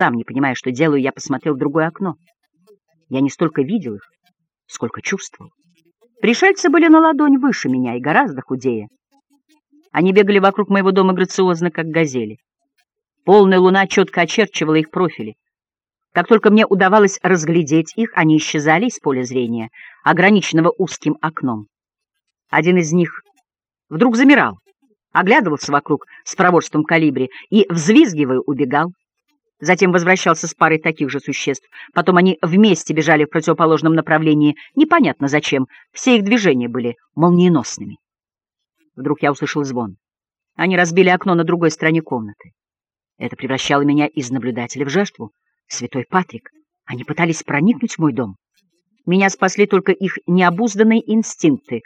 Сам, не понимая, что делаю, я посмотрел в другое окно. Я не столько видел их, сколько чувствовал. Пришельцы были на ладонь выше меня и гораздо худее. Они бегали вокруг моего дома грациозно, как газели. Полная луна четко очерчивала их профили. Как только мне удавалось разглядеть их, они исчезали из поля зрения, ограниченного узким окном. Один из них вдруг замирал, оглядывался вокруг с проворством калибри и, взвизгивая, убегал. Затем возвращался с парой таких же существ. Потом они вместе бежали в противоположном направлении. Непонятно зачем. Все их движения были молниеносными. Вдруг я услышал звон. Они разбили окно на другой стороне комнаты. Это превращало меня из наблюдателя в жертву. Святой Патрик, они пытались проникнуть в мой дом. Меня спасли только их необузданные инстинкты.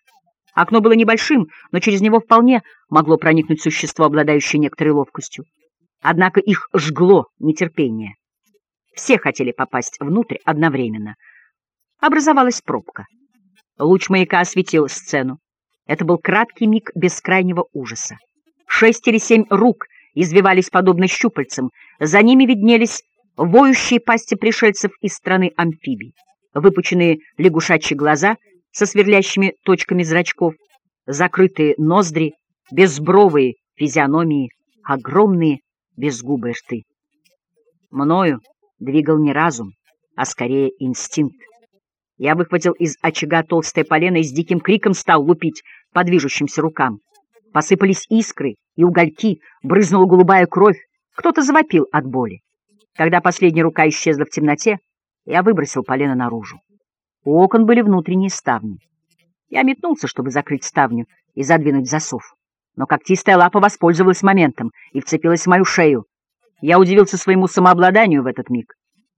Окно было небольшим, но через него вполне могло проникнуть существо, обладающее некоторой ловкостью. Однако их жгло нетерпение. Все хотели попасть внутрь одновременно. Образовалась пробка. Луч маяка осветил сцену. Это был краткий миг бескрайнего ужаса. Шесть или семь рук извивались подобно щупальцам. За ними виднелись воющие пасти пришельцев из страны амфибий, выпученные лягушачьи глаза со сверлящими точками зрачков, закрытые ноздри, безбровые физиономии, огромные безгубые рты. Мною двигал не разум, а скорее инстинкт. Я выхватил из очага толстое полено и с диким криком стал лупить по движущимся рукам. Посыпались искры и угольки, брызнула голубая кровь, кто-то завопил от боли. Когда последняя рука исчезла в темноте, я выбросил полено наружу. У окон были внутренние ставни. Я метнулся, чтобы закрыть ставню и задвинуть засов но когтистая лапа воспользовалась моментом и вцепилась в мою шею. Я удивился своему самообладанию в этот миг.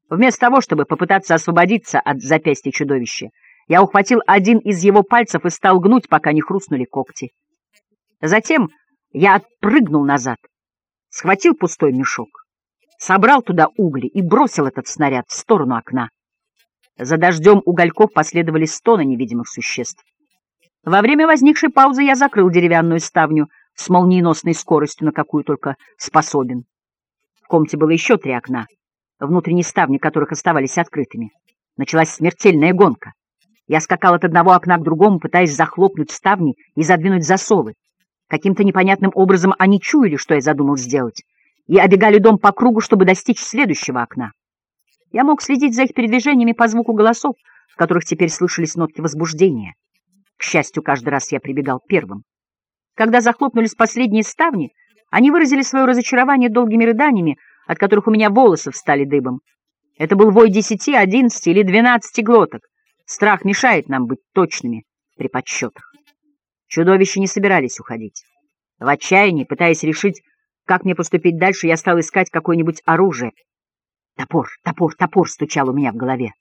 Вместо того, чтобы попытаться освободиться от запястья чудовища, я ухватил один из его пальцев и стал гнуть, пока не хрустнули когти. Затем я отпрыгнул назад, схватил пустой мешок, собрал туда угли и бросил этот снаряд в сторону окна. За дождем угольков последовали стоны невидимых существ. Во время возникшей паузы я закрыл деревянную ставню с молниеносной скоростью, на какую только способен. В комнате было еще три окна, внутренние ставни которых оставались открытыми. Началась смертельная гонка. Я скакал от одного окна к другому, пытаясь захлопнуть ставни и задвинуть засовы. Каким-то непонятным образом они чуяли, что я задумал сделать, и обегали дом по кругу, чтобы достичь следующего окна. Я мог следить за их передвижениями по звуку голосов, в которых теперь слышались нотки возбуждения. К счастью, каждый раз я прибегал первым. Когда захлопнулись последние ставни, они выразили свое разочарование долгими рыданиями, от которых у меня волосы встали дыбом. Это был вой десяти, одиннадцати или двенадцати глоток. Страх мешает нам быть точными при подсчетах. Чудовища не собирались уходить. В отчаянии, пытаясь решить, как мне поступить дальше, я стал искать какое-нибудь оружие. Топор, топор, топор стучал у меня в голове.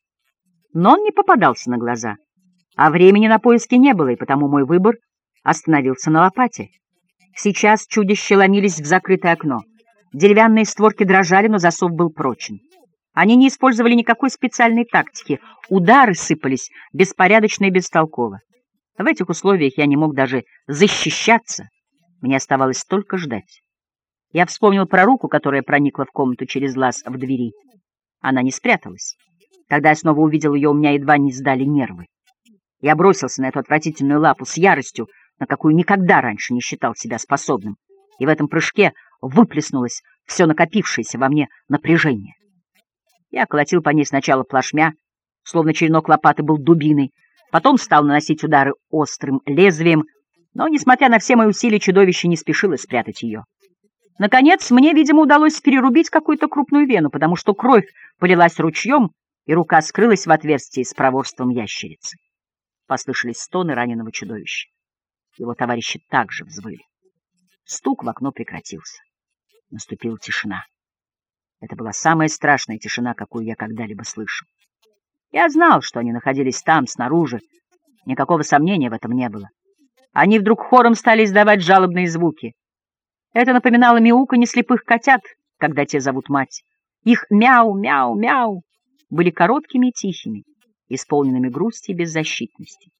Но он не попадался на глаза. А времени на поиски не было, и потому мой выбор остановился на лопате. Сейчас чудища ломились в закрытое окно. Деревянные створки дрожали, но засов был прочен. Они не использовали никакой специальной тактики. Удары сыпались беспорядочно и бестолково. В этих условиях я не мог даже защищаться. Мне оставалось только ждать. Я вспомнил про руку, которая проникла в комнату через лаз в двери. Она не спряталась. Когда я снова увидел ее, у меня едва не сдали нервы. Я бросился на эту отвратительную лапу с яростью, на какую никогда раньше не считал себя способным, и в этом прыжке выплеснулось все накопившееся во мне напряжение. Я колотил по ней сначала плашмя, словно черенок лопаты был дубиной, потом стал наносить удары острым лезвием, но, несмотря на все мои усилия, чудовище не спешило спрятать ее. Наконец, мне, видимо, удалось перерубить какую-то крупную вену, потому что кровь полилась ручьем, и рука скрылась в отверстии с проворством ящерицы. Послышались стоны раненого чудовища. Его товарищи также взвыли. Стук в окно прекратился. Наступила тишина. Это была самая страшная тишина, какую я когда-либо слышал. Я знал, что они находились там, снаружи. Никакого сомнения в этом не было. Они вдруг хором стали издавать жалобные звуки. Это напоминало мяуканье слепых котят, когда те зовут мать. Их мяу-мяу-мяу были короткими и тихими исполненными грусти и беззащитности.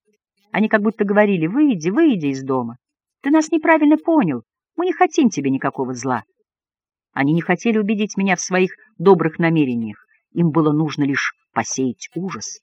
Они как будто говорили «Выйди, выйди из дома. Ты нас неправильно понял. Мы не хотим тебе никакого зла». Они не хотели убедить меня в своих добрых намерениях. Им было нужно лишь посеять ужас.